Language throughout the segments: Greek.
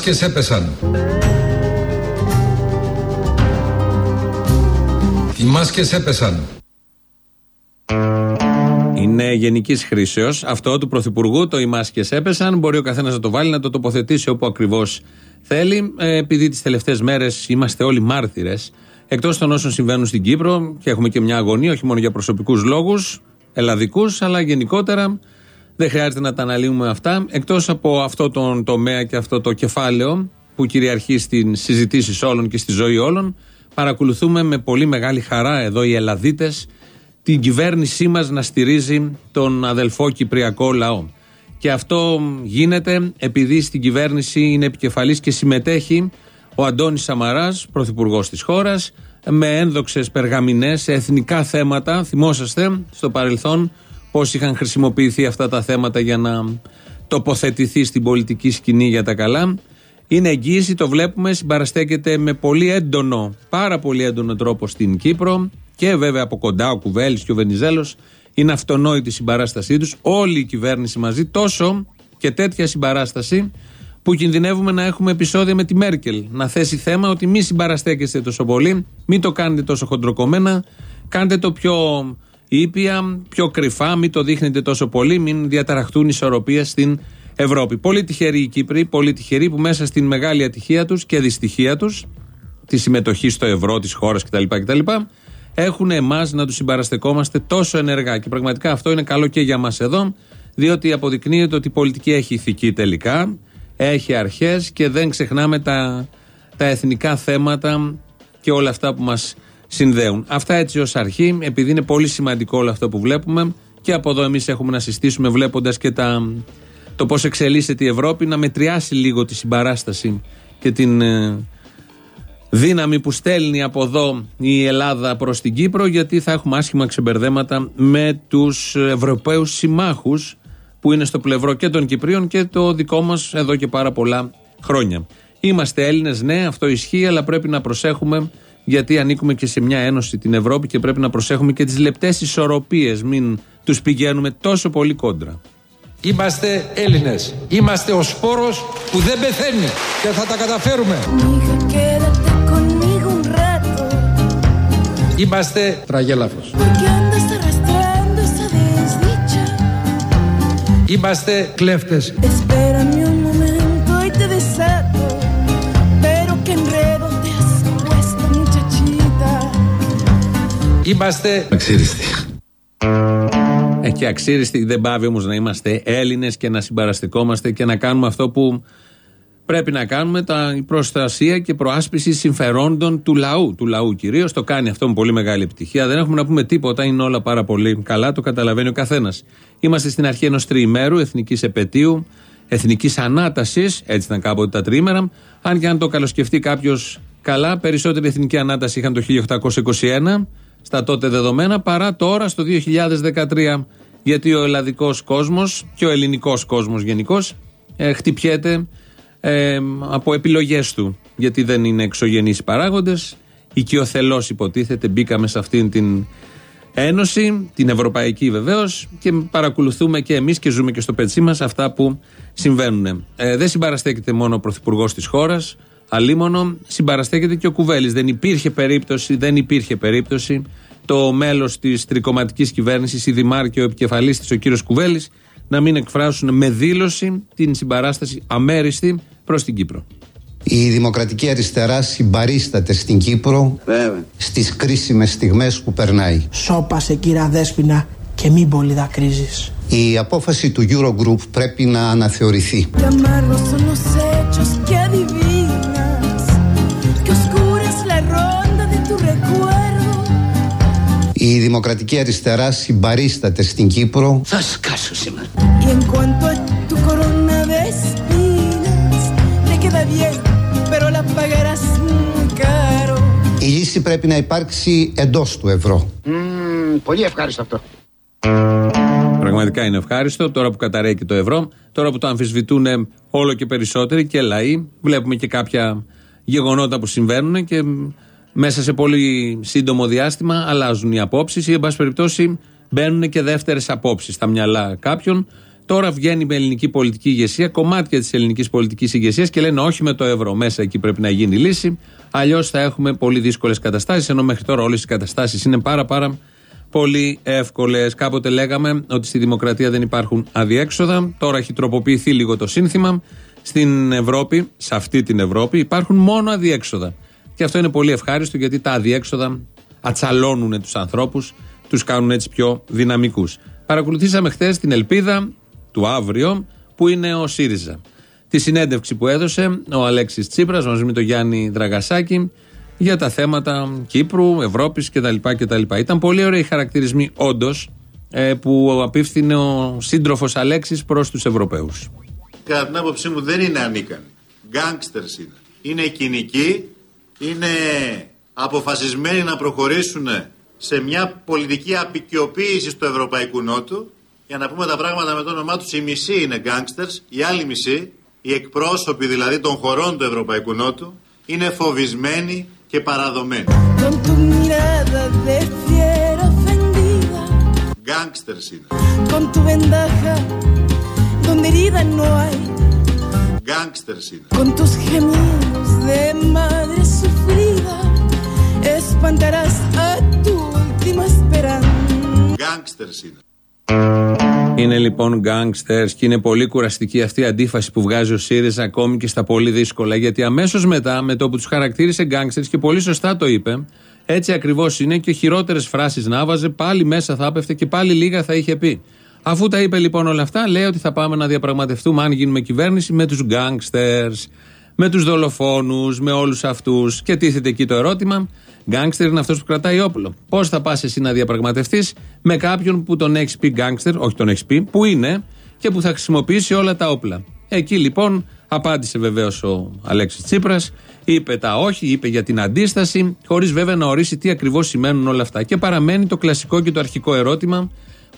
μάσκες έπεσαν. Οι μάσκες έπεσαν. Είναι γενικής χρήσεως. Αυτό του Πρωθυπουργού, το οι μάσκες έπεσαν. Μπορεί ο καθένας να το βάλει, να το τοποθετήσει όπου ακριβώς θέλει. Ε, επειδή τις τελευταίες μέρες είμαστε όλοι μάρτυρες, εκτός των όσων συμβαίνουν στην Κύπρο, και έχουμε και μια αγωνία, όχι μόνο για προσωπικούς λόγους, ελλαδικούς, αλλά γενικότερα δεν χρειάζεται να τα αναλύουμε αυτά. Εκτός από αυτό το τομέα και αυτό το κεφάλαιο που κυριαρχεί στι συζητήσεις όλων και στη ζωή όλων, παρακολουθούμε με πολύ μεγάλη χαρά εδώ οι Ελλαδίτες την κυβέρνησή μας να στηρίζει τον αδελφό Κυπριακό λαό. Και αυτό γίνεται επειδή στην κυβέρνηση είναι επικεφαλής και συμμετέχει ο Αντώνης Σαμαράς, πρωθυπουργός της χώρας, με ένδοξες περγαμηνές σε εθνικά θέματα. Θυμόσαστε στο παρελθόν πώς είχαν χρησιμοποιηθεί αυτά τα θέματα για να τοποθετηθεί στην πολιτική σκηνή για τα καλά. Είναι εγγύηση, το βλέπουμε, συμπαραστέκεται με πολύ έντονο, πάρα πολύ έντονο τρόπο στην Κύπρο και βέβαια από κοντά ο Κουβέλης και ο Βενιζέλος. Είναι αυτονόητη η συμπαράστασή τους. Όλη η κυβέρνηση μαζί, τόσο και τέτοια συμπαράσταση που κινδυνεύουμε να έχουμε επεισόδια με τη Μέρκελ. Να θέσει θέμα ότι μη συμπαραστέκεστε τόσο πολύ, μην το κάνετε τόσο χοντροκομμένα, κάντε το πιο ήπια, πιο κρυφά, μην το δείχνετε τόσο πολύ, μην διαταραχτούν ισορροπίες στην Ευρώπη. Πολύ τυχεροί οι Κύπροι, πολύ τυχεροί που μέσα στην μεγάλη ατυχία τους και δυστυχία τους, τη συμμετοχή στο ευρώ της χώρας κτλ, κτλ έχουν εμάς να τους συμπαραστεκόμαστε τόσο ενεργά. Και πραγματικά αυτό είναι καλό και για μας εδώ, διότι αποδεικνύεται ότι η πολιτική έχει ηθική τελικά, έχει αρχές και δεν ξεχνάμε τα, τα εθνικά θέματα και όλα αυτά που μας συνδέουν. Αυτά έτσι ως αρχή, επειδή είναι πολύ σημαντικό όλο αυτό που βλέπουμε και από εδώ εμείς έχουμε να συστήσουμε βλέποντας και τα, το πώς εξελίσσεται η Ευρώπη, να μετριάσει λίγο τη συμπαράσταση και την ε, δύναμη που στέλνει από εδώ η Ελλάδα προς την Κύπρο γιατί θα έχουμε άσχημα ξεμπερδέματα με τους Ευρωπαίους συμμάχους που είναι στο πλευρό και των Κυπρίων και το δικό μας εδώ και πάρα πολλά χρόνια. Είμαστε Έλληνες, ναι, αυτό ισχύει, αλλά πρέπει να προσέχουμε γιατί ανήκουμε και σε μια ένωση την Ευρώπη και πρέπει να προσέχουμε και τις λεπτές ισορροπίες, μην τους πηγαίνουμε τόσο πολύ κόντρα. Είμαστε Έλληνες. Είμαστε ο σπόρος που δεν πεθαίνει και θα τα καταφέρουμε. Είμαστε τραγέλαφος. Είμαστε κλέφτες. Είμαστε αξίριστοι. Ε, και αξίριστοι δεν πάβει όμως να είμαστε Έλληνες και να συμπαραστικόμαστε και να κάνουμε αυτό που πρέπει να κάνουμε τα, η προστασία και προάσπιση συμφερόντων του λαού. Του λαού κυρίως. Το κάνει αυτό με πολύ μεγάλη επιτυχία. Δεν έχουμε να πούμε τίποτα. Είναι όλα πάρα πολύ καλά. Το καταλαβαίνει ο καθένας. Είμαστε στην αρχή ενός τριημέρου εθνικής επαιτίου, εθνικής ανάτασης. Έτσι ήταν κάποτε τα τριήμερα. Αν και αν το καλοσκεφτεί κάποιος καλά, περισσότερη εθνική ανάταση είχαν το 1821 στα τότε δεδομένα παρά τώρα στο 2013. Γιατί ο ελλαδικός κόσμος και ο ελληνικός κόσμος γενικώς ε, χτυπιέται ε, από επιλογές του. Γιατί δεν είναι εξωγενείς οι παράγοντες. Οικειοθελώς υποτίθεται μπήκαμε σε αυτήν την ένωση, την ευρωπαϊκή βεβαίως, και παρακολουθούμε και εμείς και ζούμε και στο πετσί μας αυτά που συμβαίνουν. Ε, δεν συμπαραστέκεται μόνο ο πρωθυπουργός της χώρας, αλίμονο, συμπαραστέκεται και ο Κουβέλης. Δεν υπήρχε περίπτωση, δεν υπήρχε περίπτωση το μέλος της τρικοματικής κυβέρνησης, η Δημάρ και ο επικεφαλή τη, ο κύριος Κουβέλης, να μην εκφράσουν με δήλωση την συμπαράσταση αμέριστη προς την Κύπρο. Η Δημοκρατική Αριστερά συμπαρίσταται στην Κύπρο στις κρίσιμες στιγμές που περνάει. Σώπασε κύρα Δέσποινα και μην πολύ δακρύζεις. Η απόφαση του Eurogroup πρέπει να αναθεωρηθεί. Η Δημοκρατική Αριστερά συμπαρίσταται στην Κύπρο. Θα σκάσω σήμερα. Η λύση πρέπει να υπάρξει εντός του ευρώ. πολύ ευχάριστο αυτό. Πραγματικά είναι ευχάριστο τώρα που καταραίει και το ευρώ, τώρα που το αμφισβητούν όλο και περισσότεροι και λαοί. Βλέπουμε και κάποια γεγονότα που συμβαίνουν και μέσα σε πολύ σύντομο διάστημα αλλάζουν οι απόψεις ή, εν πάση περιπτώσει, μπαίνουν και δεύτερες απόψεις στα μυαλά κάποιων. Τώρα βγαίνει με ελληνική πολιτική ηγεσία, κομμάτια της ελληνικής πολιτικής ηγεσίας και λένε όχι με το ευρώ. Μέσα εκεί πρέπει να γίνει λύση. Αλλιώς θα έχουμε πολύ δύσκολες καταστάσεις. Ενώ μέχρι τώρα όλες οι καταστάσεις είναι πάρα πάρα πολύ εύκολες. Κάποτε λέγαμε ότι στη δημοκρατία δεν υπάρχουν αδιέξοδα. Τώρα έχει τροποποιηθεί λίγο το σύνθημα. Στην Ευρώπη, σε αυτή την Ευρώπη, υπάρχουν μόνο αδιέξοδα. Και αυτό είναι πολύ ευχάριστο γιατί τα αδιέξοδα ατσαλώνουν τους ανθρώπους, τους κάνουν έτσι πιο δυναμικούς. Παρακολουθήσαμε χθες την ελπίδα του αύριο που είναι ο ΣΥΡΙΖΑ. Τη συνέντευξη που έδωσε ο Αλέξης Τσίπρας μαζί με τον Γιάννη Δραγασάκη για τα θέματα Κύπρου, Ευρώπης κτλ. κτλ. Ήταν πολύ ωραίοι χαρακτηρισμοί όντως ε, που απίφθινε ο σύντροφος Αλέξης προς τους Ευρωπαίους. Κατά την άποψή μου δεν είναι ανίκανοι. Γκάγκστερς είναι. Είναι κοινικοί, είναι αποφασισμένοι να προχωρήσουν σε μια πολιτική απεικιοποίηση του Ευρωπαϊκού Νότου για να πούμε τα πράγματα με το όνομά τους, η μισή είναι γκάγκστερς, η άλλη μισή, οι εκπρόσωποι δηλαδή των χωρών του Ευρωπαϊκού Νότου, είναι φοβισμένοι και παραδομένοι. Γκάγκστερς είναι. Γκάγκστερς είναι. Espantarás a tu última esperanza. Γκάγκστερς είναι. Είναι λοιπόν γκάγκστερ και είναι πολύ κουραστική αυτή η αντίφαση που βγάζει ο ΣΥΡΙΖΑ ακόμη και στα πολύ δύσκολα. Γιατί αμέσως μετά, με το που τους χαρακτήρισε γκάγκστερ και πολύ σωστά το είπε, έτσι ακριβώς είναι και χειρότερες φράσεις να βάζε, πάλι μέσα θα έπεφτε και πάλι λίγα θα είχε πει. Αφού τα είπε λοιπόν όλα αυτά, λέει ότι θα πάμε να διαπραγματευτούμε, αν γίνουμε κυβέρνηση, με τους γκάγκστερ, με τους δολοφόνους, με όλους αυτούς. Και τίθεται εκεί το ερώτημα, Γκάγκστερ είναι αυτός που κρατάει όπλο. Πώς θα πας εσύ να διαπραγματευτείς με κάποιον που τον έχεις πει γκάγκστερ, όχι τον έχεις πει, που είναι και που θα χρησιμοποιήσει όλα τα όπλα. Εκεί λοιπόν απάντησε βεβαίως ο Αλέξης Τσίπρας, είπε τα όχι, είπε για την αντίσταση, χωρίς βέβαια να ορίσει τι ακριβώς σημαίνουν όλα αυτά. Και παραμένει το κλασικό και το αρχικό ερώτημα,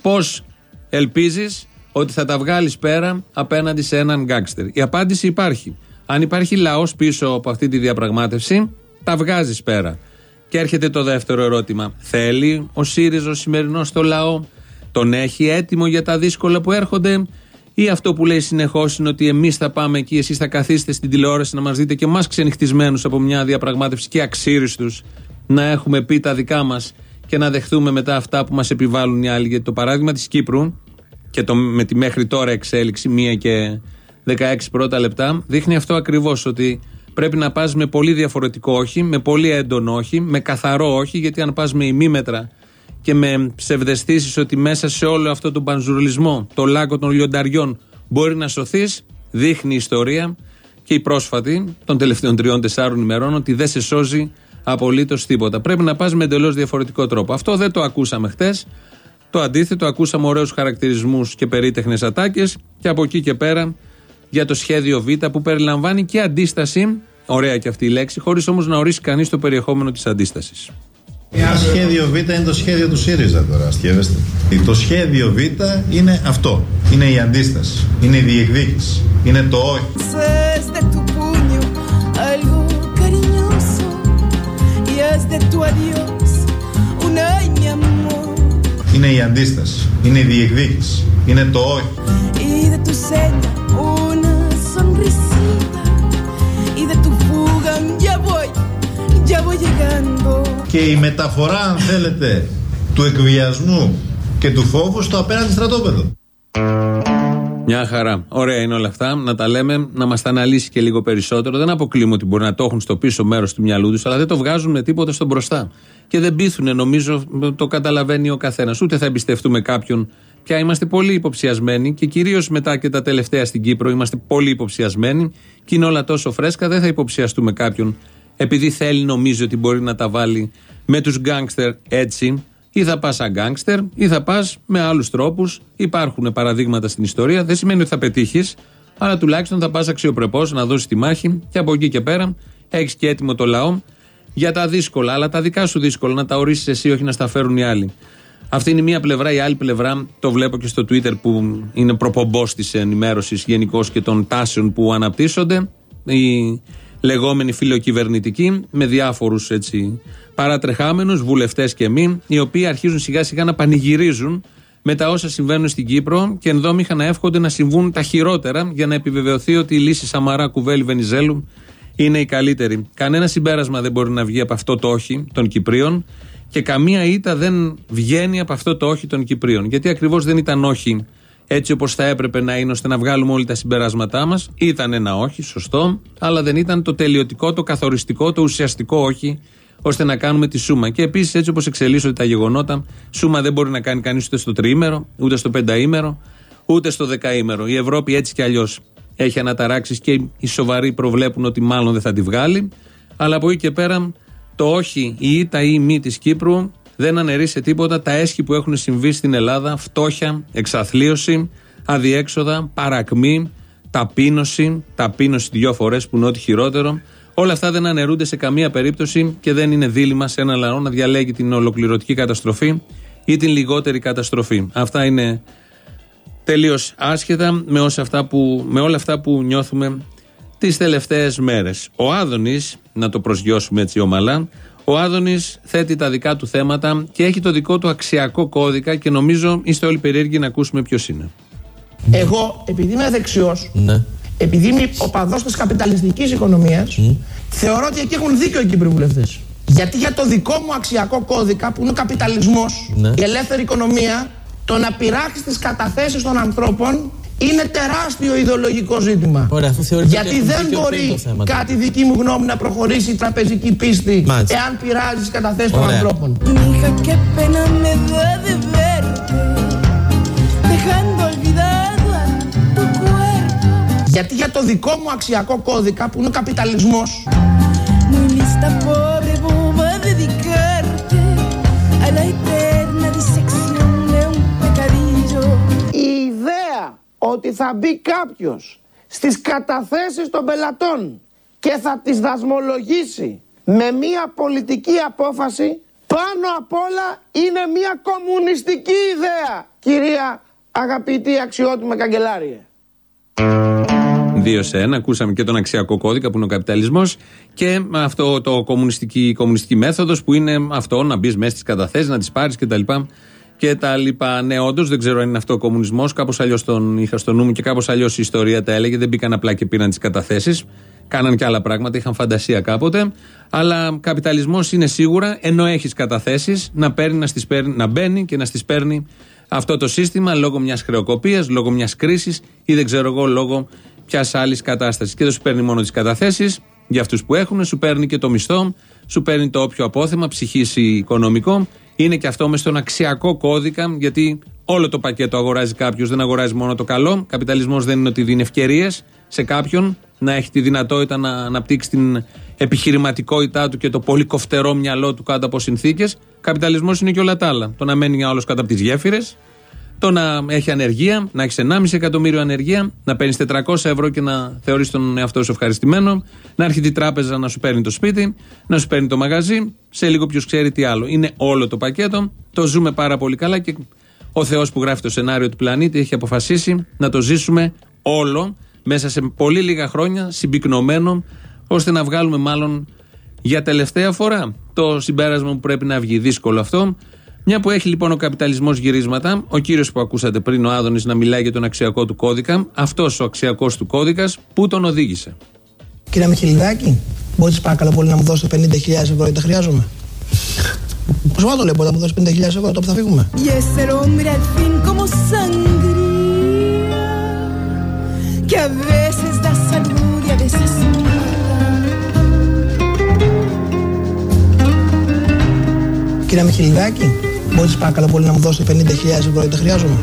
πώς ελπίζεις ότι θα τα βγάλεις πέρα απέναντι σε έναν γκάγκστερ. Η απάντηση υπάρχει. Αν υπάρχει λαός πίσω από αυτή τη διαπραγμάτευση, τα βγάζεις πέρα. Και έρχεται το δεύτερο ερώτημα. Θέλει ο ΣΥΡΙΖΑ ο σημερινός στο λαό, τον έχει έτοιμο για τα δύσκολα που έρχονται, ή αυτό που λέει συνεχώς είναι ότι εμείς θα πάμε εκεί, εσείς θα καθίσετε στην τηλεόραση να μας δείτε και εμάς ξενυχτισμένους από μια διαπραγμάτευση και αξίριστους να έχουμε πει τα δικά μας και να δεχθούμε μετά αυτά που μας επιβάλλουν οι άλλοι. Γιατί το παράδειγμα της Κύπρου και το, με τη μέχρι τώρα εξέλιξη, μία και 16 πρώτα λεπτά, δείχνει αυτό ακριβώς ότι Πρέπει να πας με πολύ διαφορετικό όχι, με πολύ έντονο όχι, με καθαρό όχι, γιατί αν πας με ημίμετρα και με ψευδεστήσεις ότι μέσα σε όλο αυτό τον πανζουρλισμό, το λάκκο των λιονταριών, μπορεί να σωθείς, δείχνει η ιστορία και η πρόσφατη των τελευταίων τριών-τεσσάρων ημερών ότι δεν σε σώζει απολύτως τίποτα. Πρέπει να πας με εντελώς διαφορετικό τρόπο. Αυτό δεν το ακούσαμε χτες. Το αντίθετο, ακούσαμε ωραίους χαρακτηρισμούς και περίτεχνες ατάκες και από εκεί και πέρα για το σχέδιο Β που περιλαμβάνει και αντίσταση, ωραία και αυτή η λέξη, χωρίς όμως να ορίσει κανείς το περιεχόμενο της αντίστασης. Το σχέδιο Β είναι το σχέδιο του ΣΥΡΙΖΑ τώρα, αστείευεστε. Το σχέδιο Β είναι αυτό. Είναι η αντίσταση. Είναι η διεκδίκηση. Είναι το όχι. Είναι η αντίσταση. Είναι η διεκδίκηση. Είναι το όχι. Και η μεταφορά, αν θέλετε, του εκβιασμού και του φόβου στο απέναντι στρατόπεδο. Μια χαρά. Ωραία είναι όλα αυτά. Να τα λέμε, να μας τα αναλύσει και λίγο περισσότερο. Δεν αποκλείουμε ότι μπορεί να το έχουν στο πίσω μέρος του μυαλού τους, αλλά δεν το βγάζουν με τίποτα στο μπροστά. Και δεν πείθουν, νομίζω, το καταλαβαίνει ο καθένας. Ούτε θα εμπιστευτούμε κάποιον πια είμαστε πολύ υποψιασμένοι και κυρίως μετά και τα τελευταία στην Κύπρο είμαστε πολύ υποψιασμένοι και είναι όλα τόσο φρέσκα. Δεν θα υποψιαστούμε κάποιον επειδή θέλει, νομίζει ότι μπορεί να τα βάλει με τους γκάγκστερ έτσι. Ή θα πας σαν γκάγκστερ ή θα πας με άλλους τρόπους. Υπάρχουν παραδείγματα στην ιστορία. Δεν σημαίνει ότι θα πετύχεις, αλλά τουλάχιστον θα πας αξιοπρεπώς να δώσεις τη μάχη και από εκεί και πέρα έχεις και έτοιμο το λαό για τα δύσκολα. Αλλά τα δικά σου δύσκολα να τα ορίσεις εσύ, όχι να στα φέρουν οι άλλοι. Αυτή είναι η μία πλευρά. Η άλλη πλευρά το βλέπω και στο Twitter που είναι προπομπός της ενημέρωσης γενικώς και των τάσεων που αναπτύσσονται. Η λεγόμενη φιλοκυβερνητική με διάφορους παρατρεχάμενους, βουλευτές και μη, οι οποίοι αρχίζουν σιγά σιγά να πανηγυρίζουν με τα όσα συμβαίνουν στην Κύπρο και ενδόμηχα να εύχονται να συμβούν τα χειρότερα για να επιβεβαιωθεί ότι η λύση Σαμαρά Κουβέλη Βενιζέλου είναι η καλύτερη. Κανένα συμπέρασμα δεν μπορεί να βγει από αυτό το όχι των Κυπρίων και καμία ήττα δεν βγαίνει από αυτό το όχι των Κυπρίων. Γιατί ακριβώς δεν ήταν όχι έτσι όπως θα έπρεπε να είναι ώστε να βγάλουμε όλοι τα συμπεράσματά μας. Ήταν ένα όχι, σωστό, αλλά δεν ήταν το τελειωτικό, το καθοριστικό, το ουσιαστικό όχι ώστε να κάνουμε τη σούμα. Και επίσης, έτσι όπως εξελίσσονται τα γεγονότα, σούμα δεν μπορεί να κάνει κανείς ούτε στο τριήμερο, ούτε στο πενταήμερο, ούτε στο δεκαήμερο. Η Ευρώπη έτσι κι αλλιώς έχει αναταράξεις και οι σοβαροί προβλέπουν ότι μάλλον δεν θα τη βγάλει. Αλλά από εκεί και πέρα, το όχι, η ήττα ή η μη της Κύπρου δεν αναιρεί σε τίποτα τα έσχη που έχουν συμβεί στην Ελλάδα. Φτώχεια, εξαθλίωση, αδιέξοδα, παρακμή, ταπείνωση, ταπείνωση δυο φορές που είναι ό,τι χειρότερο. Όλα αυτά δεν αναιρούνται σε καμία περίπτωση και δεν είναι δίλημα σε ένα λαό να διαλέγει την ολοκληρωτική καταστροφή ή την λιγότερη καταστροφή. Αυτά είναι τελείως άσχετα με, αυτά που, με όλα αυτά που νιώθουμε τις τελευταίες μέρες. Ο Άδωνης, να το προσγειώσουμε έτσι ομαλά, ο Άδωνης θέτει τα δικά του θέματα και έχει το δικό του αξιακό κώδικα και νομίζω είστε όλοι περίεργοι να ακούσουμε ποιος είναι. Εγώ, επειδή είμαι δεξιός, ναι. επειδή είμαι οπαδό της καπιταλιστικής οικονομίας, θεωρώ ότι εκεί έχουν δίκιο οι Κύπροι βουλευτές. Γιατί για το δικό μου αξιακό κώδικα, που είναι ο καπιταλισμός, ναι. η ελεύθερη οικονομία, το να πειράξεις τις καταθέσεις των ανθρώπων είναι τεράστιο ιδεολογικό ζήτημα. Ωραία, Γιατί δεν μπορεί κάτι δική μου γνώμη να προχωρήσει η τραπεζική πίστη Μάλιστα. εάν πειράζεις τι καταθέσεις των ανθρώπων. Γιατί για το δικό μου αξιακό κώδικα που είναι ο καπιταλισμός ότι θα μπει κάποιος στις καταθέσεις των πελατών και θα τις δασμολογήσει με μια πολιτική απόφαση πάνω απ' όλα είναι μια κομμουνιστική ιδέα κυρία αγαπητή αξιότιμη καγκελάριε. Δύο σε ένα, ακούσαμε και τον αξιακό κώδικα που είναι ο καπιταλισμός και αυτό το κομμουνιστική, κομμουνιστική μέθοδος που είναι αυτό να μπεις μέσα στις καταθέσεις, να τις πάρεις κτλ και τα λοιπά. Ναι, όντως δεν ξέρω αν είναι αυτό ο κομμουνισμός. Κάπως αλλιώς τον είχα στο νου μου και κάπως αλλιώς η ιστορία τα έλεγε. Δεν μπήκαν απλά και πήραν τις καταθέσεις. Κάναν και άλλα πράγματα, είχαν φαντασία κάποτε. Αλλά καπιταλισμός είναι σίγουρα, ενώ έχεις καταθέσεις, να, να, να μπαίνει και να στις παίρνει αυτό το σύστημα λόγω μιας χρεοκοπίας, λόγω μιας κρίσης ή δεν ξέρω εγώ λόγω ποια άλλης κατάστασης. Και δεν σου παίρνει μόνο τις καταθέσεις για αυτούς που έχουν, σου παίρνει και το μισθό, σου παίρνει το όποιο απόθεμα ψυχή ή οικονομικό είναι και αυτό με στον αξιακό κώδικα, γιατί όλο το πακέτο αγοράζει κάποιος, δεν αγοράζει μόνο το καλό. Καπιταλισμός δεν είναι ότι δίνει ευκαιρίες σε κάποιον να έχει τη δυνατότητα να αναπτύξει την επιχειρηματικότητά του και το πολύ κοφτερό μυαλό του κάτω από συνθήκες. Καπιταλισμός είναι και όλα τα άλλα. Το να μένει άλλος κάτω από τις γέφυρες, το να έχει ανεργία, να έχεις 1,5 εκατομμύριο ανεργία, να παίρνεις 400 ευρώ και να θεωρείς τον εαυτό σου ευχαριστημένο, να έρχεται η τράπεζα να σου παίρνει το σπίτι, να σου παίρνει το μαγαζί, σε λίγο ποιος ξέρει τι άλλο. Είναι όλο το πακέτο, το ζούμε πάρα πολύ καλά και ο Θεός που γράφει το σενάριο του πλανήτη έχει αποφασίσει να το ζήσουμε όλο μέσα σε πολύ λίγα χρόνια, συμπυκνωμένο, ώστε να βγάλουμε μάλλον για τελευταία φορά το συμπέρασμα που πρέπει να βγει. Δύσκολο αυτό. Μια που έχει λοιπόν ο καπιταλισμός γυρίσματα, ο κύριος που ακούσατε πριν, ο Άδωνης, να μιλάει για τον αξιακό του κώδικα, αυτός ο αξιακός του κώδικας, πού τον οδήγησε; Κύριε Μιχελιδάκη, μπορείς παρακαλώ πολύ να μου δώσετε 50.000 ευρώ γιατί τα χρειάζομαι; Πώς το λέω, μπορεί να μου δώσεις 50.000 ευρώ τώρα που θα φύγουμε; Κύριε Μιχελιδάκη, Μπορείς παρακαλώ πολύ να μου δώσετε 50.000 ευρώ γιατί τα χρειάζομαι.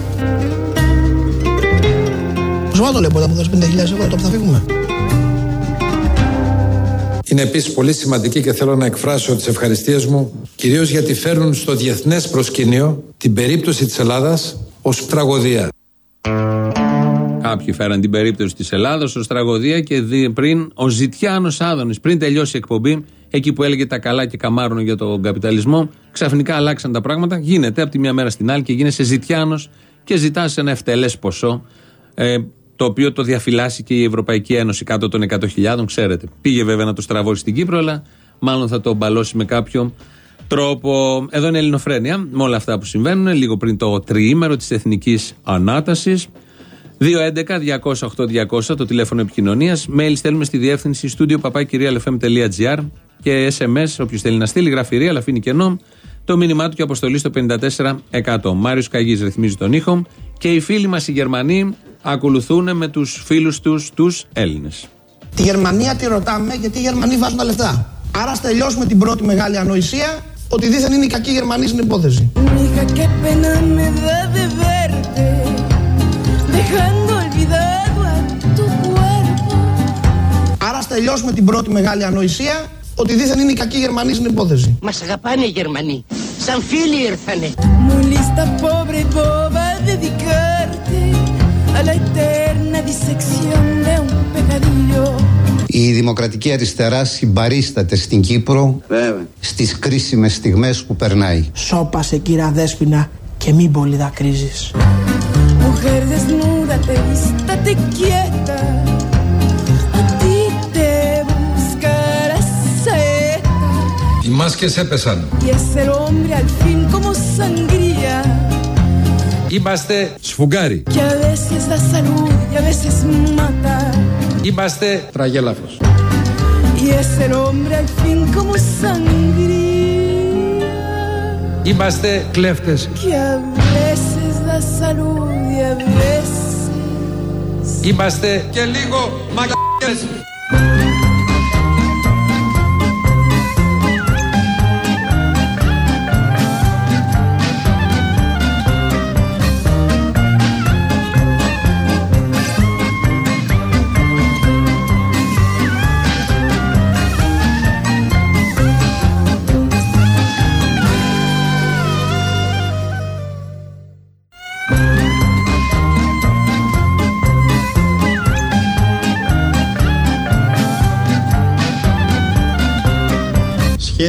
Πώς το λέω, μπορεί να μου δώσεις 50.000 ευρώ τώρα που θα φύγουμε. Είναι επίσης πολύ σημαντική και θέλω να εκφράσω τις ευχαριστίες μου κυρίως γιατί φέρνουν στο διεθνές προσκήνιο την περίπτωση της Ελλάδας ως τραγωδία. Κάποιοι φέραν την περίπτωση της Ελλάδας ως τραγωδία και πριν ο Ζητιάνος Άδωνης, πριν τελειώσει η εκπομπή, εκεί που έλεγε τα καλά και καμάρωνε για τον καπιταλισμό, ξαφνικά αλλάξαν τα πράγματα. Γίνεται από τη μια μέρα στην άλλη και γίνεσαι Ζητιάνος και ζητάς ένα ευτελές ποσό, ε, το οποίο το διαφυλάσσει και η Ευρωπαϊκή Ένωση κάτω των 100.000, ξέρετε. Πήγε βέβαια να το στραβώσει στην Κύπρο, αλλά μάλλον θα το μπαλώσει με κάποιο τρόπο. Εδώ είναι η Ελληνοφρένεια με όλα αυτά που συμβαίνουν λίγο πριν το τριήμερο της Εθνικής Ανάτασης. 211-208-200 το τηλέφωνο επικοινωνίας. Mail στέλνουμε στη διεύθυνση studio papakirialfm.gr και SMS. Όποιος θέλει να στείλει γραφειρή, αλλά αφήνει κενό. Το μήνυμά του και αποστολή στο 54%. Μάριος Καγής ρυθμίζει τον ήχο και οι φίλοι μας οι Γερμανοί ακολουθούν με τους φίλους τους τους Έλληνες. Τη Γερμανία τη ρωτάμε γιατί οι Γερμανοί βάζουν τα λεφτά. Άρα ας τελειώσουμε την πρώτη μεγάλη ανοησία ότι δίθεν είναι οι κακοί Γερμανοί στην υπόθεση. Άρα ας τελειώσουμε την πρώτη μεγάλη ανοησία ότι δίθεν είναι οι κακοί Γερμανοί στην υπόθεση. Μας αγαπάνε οι Γερμανοί. Σαν φίλοι ήρθανε. Η δημοκρατική αριστερά συμπαρίσταται στην Κύπρο Βέβαια. στις κρίσιμες στιγμές που περνάει. Σώπασε κύρα Δέσποινα και μην πολύ δακρύζεις. Οι μάσκες έπεσαν. Είμαστε σφουγγάρι. Είμαστε τραγέλαφος. Είμαστε κλέφτες. Είμαστε και λίγο μαγιές.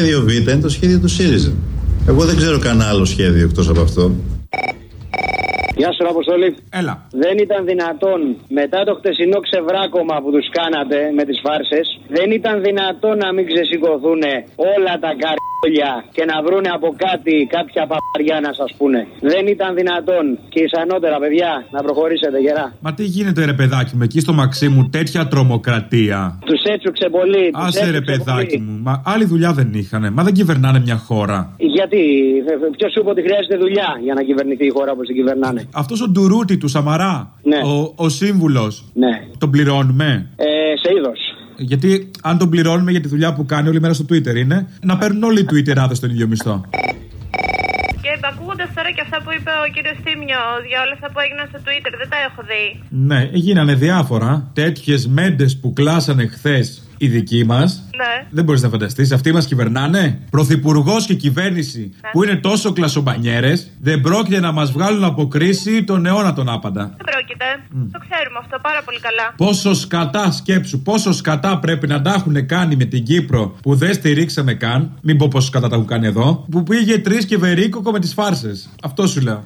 Σχέδιο Β είναι το σχέδιο του ΣΥΡΙΖΑ. Εγώ δεν ξέρω κανένα άλλο σχέδιο εκτός από αυτό. Γεια σου, Αποστολή. Έλα. Δεν ήταν δυνατόν μετά το χτεσινό ξεβράκωμα που τους κάνατε με τις φάρσες, δεν ήταν δυνατόν να μην ξεσηκωθούν όλα τα καρδιά και να βρούνε από κάτι κάποια παπαριά να σας πούνε. Δεν ήταν δυνατόν. Και ισανότερα, παιδιά, να προχωρήσετε γερά. Μα τι γίνεται, ρε παιδάκι μου, εκεί στο μαξί μου, τέτοια τρομοκρατία; Τους έτσουξε πολύ. τους Άσε ρε έτσουξε παιδάκι πολύ. μου, μα άλλη δουλειά δεν είχανε. Μα δεν κυβερνάνε μια χώρα. Γιατί, ποιος σου είπε ότι χρειάζεται δουλειά για να κυβερνηθεί η χώρα όπως την κυβερνάνε; Αυτός ο ντουρούτι του Σαμαρά, Ναι. ο, ο σύμβουλος, Ναι. τον πληρώνουμε; Ε, σε είδος. Γιατί αν τον πληρώνουμε για τη δουλειά που κάνει όλη μέρα στο Twitter είναι, να παίρνουν όλοι οι Twitterάδες τον ίδιο μισθό. Και ακούγοντας τώρα και αυτά που είπε ο κύριος Τίμιο για όλα αυτά που έγιναν στο Twitter, δεν τα έχω δει. Ναι, γίνανε διάφορα. Τέτοιες μέντες που κλάσανε χθες οι δικοί μας. Ναι. Δεν μπορείς να φανταστείς, αυτοί μας κυβερνάνε. Πρωθυπουργός και κυβέρνηση που είναι τόσο κλασομπανιέρες, δεν πρόκειται να μας βγάλουν από κρίση τον αιώνα τον άπαντα. Δεν πρόκειται. Το ξέρουμε αυτό πάρα πολύ καλά. Πόσο σκατά σκέψου, πόσο σκατά πρέπει να τα έχουν κάνει με την Κύπρο που δεν στηρίξαμε καν. Μην πω πόσο σκατά τα έχουν κάνει εδώ. Που πήγε τρεις και βερίκοκο με τις φάρσες. Αυτό σου λέω.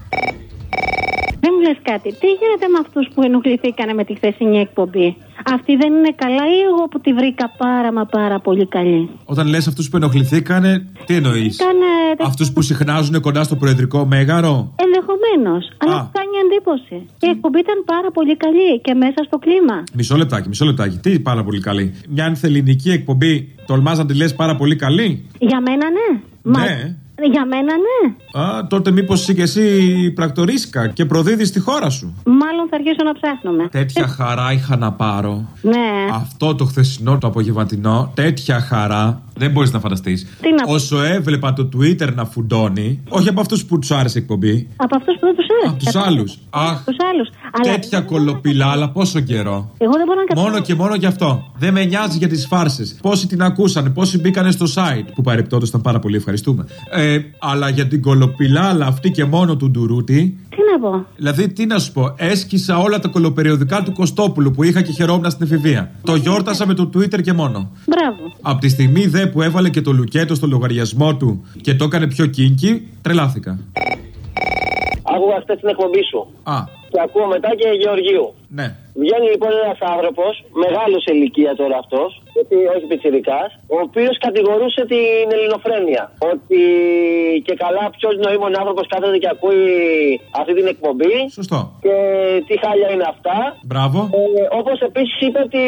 Δεν μου λες κάτι. Τι γίνεται με αυτούς που ενοχληθήκανε με τη χθεσινή εκπομπή; Αυτή δεν είναι καλά ή εγώ που τη βρήκα πάρα μα πάρα πολύ καλή; Όταν λες αυτούς που ενοχληθήκανε, τι εννοείς; Κάνε. Αυτούς που συχνάζουν κοντά στο προεδρικό μέγαρο; Ενδεχομένως. Αλλά Α. μου κάνει εντύπωση. Και η εκπομπή ήταν πάρα πολύ καλή και μέσα στο κλίμα. Μισό λεπτάκι, μισό λεπτάκι. Τι πάρα πολύ καλή; Μια ανθεληνική εκπομπή, τολμάς να τη λες πάρα πολύ καλή; Για μένα ναι. Ναι. Για μένα ναι. Α, τότε μήπως είσαι και εσύ πρακτορίσκα και προδίδεις τη χώρα σου; Μάλλον θα αρχίσω να ψάχνουμε. Τέτοια χαρά είχα να πάρω. Ναι. Αυτό το χθεσινό το απογευματινό, τέτοια χαρά. Δεν μπορείς να φανταστείς. Τι να πω. Όσο έβλεπα το Twitter να φουντώνει, όχι από αυτούς που τους άρεσε η εκπομπή, Από αυτούς που δεν τους άρεσε. από τους άλλους. Αχ, Τους άλλους. τέτοια κολοπηλά, αλλά πόσο καιρό. Εγώ δεν μπορώ να καταλάβω. Μόνο και μόνο γι' αυτό. Δεν με νοιάζει για τις φάρσες. Πόσοι την ακούσανε, πόσοι μπήκανε στο site. Που παρεπτόντως ήταν πάρα πολύ ευχαριστούμε. Ε, αλλά για την κολοπηλάλα αυτή και μόνο του Ντουρούτη. Τι να πω. Δηλαδή, τι να σου πω, έσκησα όλα τα κολοπεριοδικά του Κωστόπουλου που είχα και χαιρόμουν στην εφηβεία. Το γιόρτασα με το Twitter και μόνο. Μπράβο. Από τη στιγμή δε που έβαλε και το λουκέτο στο λογαριασμό του και το έκανε πιο κίνκι, τρελάθηκα. Άκουγα χθες την εκπομπή σου. Α, Και ακούω μετά και Γεωργίου. Ναι. Βγαίνει λοιπόν ένας άνθρωπος, μεγάλος σε ηλικία τώρα αυτός, όχι πιτσιρικάς, ο οποίος κατηγορούσε την ελληνοφρένεια. Ότι και καλά ποιος νοήμων άνθρωπος κάθεται και ακούει αυτή την εκπομπή. Σωστό. Και τι χάλια είναι αυτά. Μπράβο. Ε, Όπως επίσης είπε ότι.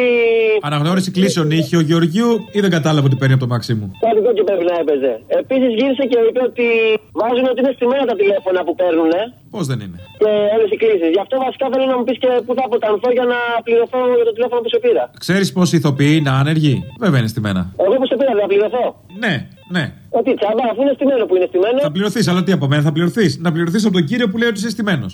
Αναγνώριση κλήσεων είχε ο Γεωργίου ή δεν κατάλαβε ότι παίρνει από το μαξί μου; Κάτι τέτοιο πρέπει να έπαιζε. Επίσης γύρισε και είπε ότι βάζουν ότι είναι στημένα τα τηλέφωνα που παίρνουν. Πώς δεν είναι; Και όλες οι κλήσεις. Γι' αυτό βασικά θέλω να μου πεις και πού θα αποτανθώ για να πληρωθώ για το τηλέφωνο που σε πήρα. Ξέρεις πώ ηθοποιοί είναι άνεργοι; Βέβαια είναι στημένα. Εγώ που σε πήρα δεν θα πληρωθώ. Ναι, ναι. Ότι τσάμπα, αφού είναι στημένο που είναι στημένο. Θα πληρωθείς, αλλά τι από μένα θα πληρωθείς; Να πληρωθείς από τον κύριο που λέει ότι είσαι στημένος.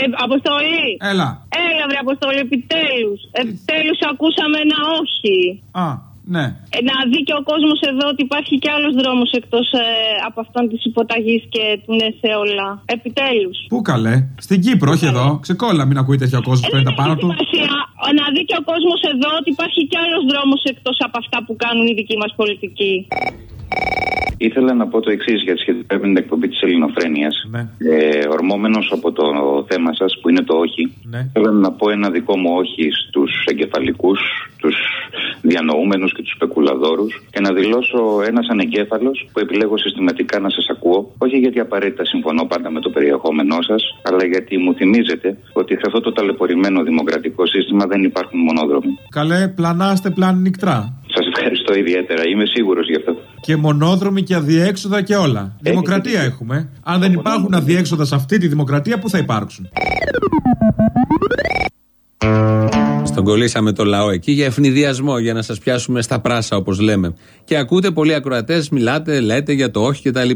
Ε, αποστολή. Έλα. Έλα, βρε Αποστολή, επιτέλους. Επιτέλους ακούσαμε ένα όχι. Α, ναι. Ε, να δει και ο κόσμος εδώ ότι υπάρχει και άλλος δρόμος εκτός ε, από αυτόν της υποταγής και του ναι σε όλα. Επιτέλους. Πού καλέ; Στην Κύπρο, όχι εδώ. Ξεκόλα, μην ακούει τέτοιο κόσμο που είναι τα πάνω του. Να δει και ο κόσμος εδώ ότι υπάρχει και άλλος δρόμος εκτός από αυτά που κάνουν οι δικοί μας πολιτικοί. Ήθελα να πω το εξής για τη σχετικά με την εκπομπή της Ελληνοφρένειας. Ναι. Ε, Ορμόμενος από το θέμα σας που είναι το όχι, Ναι. θέλω να πω ένα δικό μου όχι στους εγκεφαλικούς, τους διανοούμενους και τους σπεκουλαδόρου και να δηλώσω ένας ανεγκέφαλος που επιλέγω συστηματικά να σας ακούω, όχι γιατί απαραίτητα συμφωνώ πάντα με το περιεχόμενό σας, αλλά γιατί μου θυμίζετε ότι σε αυτό το ταλαιπωρημένο δημοκρατικό σύστημα δεν υπάρχουν μονόδρομοι. Καλέ, πλανάστε πλάνη νυχτρά. Σας ευχαριστώ ιδιαίτερα, είμαι σίγουρος γι' αυτό. Και μονόδρομοι και αδιέξοδα και όλα. Δημοκρατία έχουμε. Αν δεν υπάρχουν αδιέξοδα σε αυτή τη δημοκρατία, πού θα υπάρξουν; Στον κολλήσαμε το λαό εκεί για ευνηδιασμό, για να σας πιάσουμε στα πράσα, όπως λέμε. Και ακούτε πολλοί ακροατές, μιλάτε, λέτε για το όχι κτλ.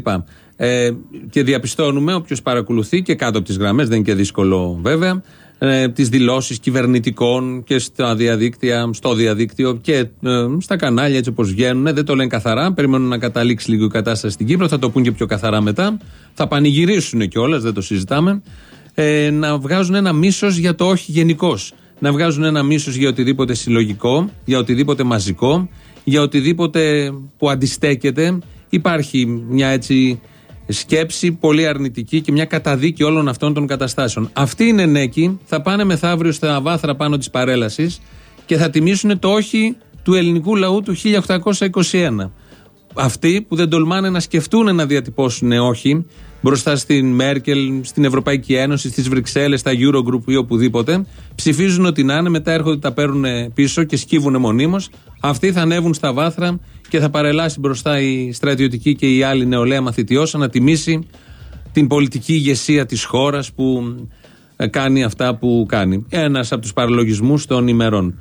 Ε, και διαπιστώνουμε, όποιος παρακολουθεί και κάτω από τις γραμμές, δεν είναι και δύσκολο βέβαια, ε, τις δηλώσεις κυβερνητικών και στα διαδίκτυα, στο διαδίκτυο και ε, στα κανάλια έτσι όπως βγαίνουν. Δεν το λένε καθαρά. Περιμένουν να καταλήξει λίγο η κατάσταση στην Κύπρο. Θα το πούν και πιο καθαρά μετά. Θα πανηγυρίσουν κιόλας, δεν το συζητάμε. Ε, να βγάζουν ένα μίσος για το όχι γενικώ. Να βγάζουν ένα μίσος για οτιδήποτε συλλογικό, για οτιδήποτε μαζικό, για οτιδήποτε που αντιστέκεται. Υπάρχει μια έτσι σκέψη πολύ αρνητική και μια καταδίκη όλων αυτών των καταστάσεων. Αυτοί είναι νέκοι, θα πάνε μεθαύριο στα βάθρα πάνω της παρέλασης και θα τιμήσουν το όχι του ελληνικού λαού του 1821. Αυτοί που δεν τολμάνε να σκεφτούν να διατυπώσουν όχι μπροστά στην Μέρκελ, στην Ευρωπαϊκή Ένωση, στις Βρυξέλλες, στα Eurogroup ή οπουδήποτε, ψηφίζουν ότι να είναι, μετά έρχονται, τα παίρνουν πίσω και σκύβουν μονίμως. Αυτοί θα ανέβουν στα βάθρα και θα παρελάσει μπροστά η στρατιωτική και η άλλη νεολαία μαθητιώσα να τιμήσει την πολιτική ηγεσία της χώρας που ε, κάνει αυτά που κάνει. Ένας από τους παραλογισμούς των ημερών.